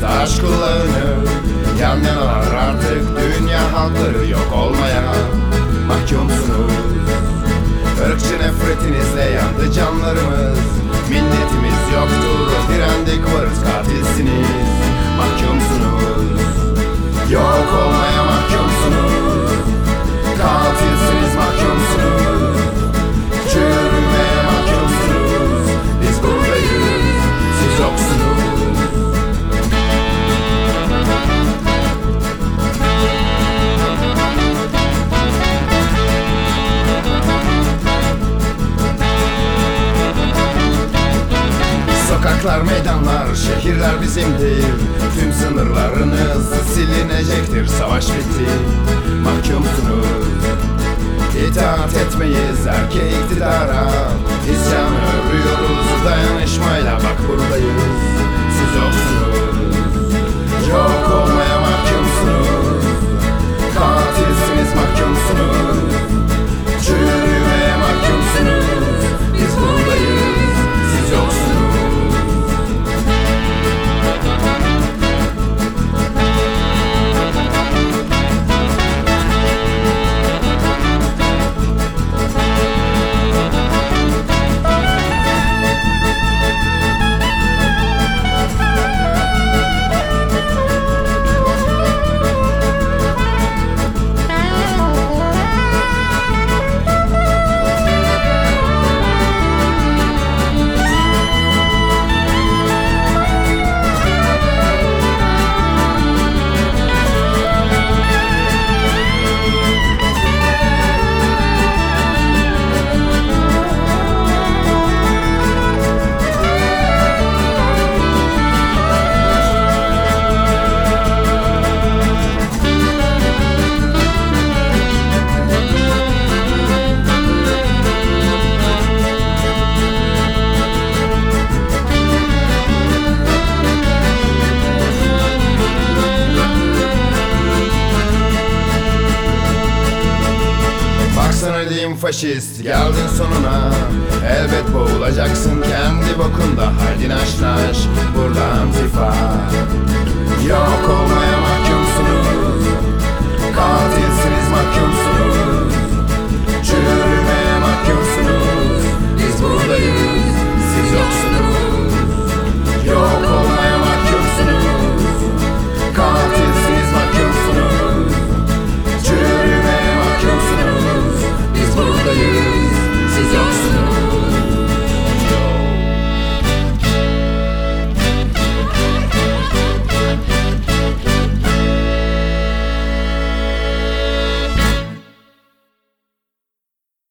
taş kullanır Yan yanalar artık dünya halkları yok olmaya. Mahkumsunuz. Irkçı nefretinizle yandı canlarımız Sokaklar, meydanlar, şehirler bizimdir Tüm sınırlarınız silinecektir Savaş bitti, mahkumsunuz. İtaat etmeyiz erkeğe iktidara. İsyanı örüyoruz dayanışmayla Bak buradayız, siz yoksunuz faşist. Geldin sonuna Elbet boğulacaksın kendi bokunda. Haydi naş naş burada antifa Yok olmaya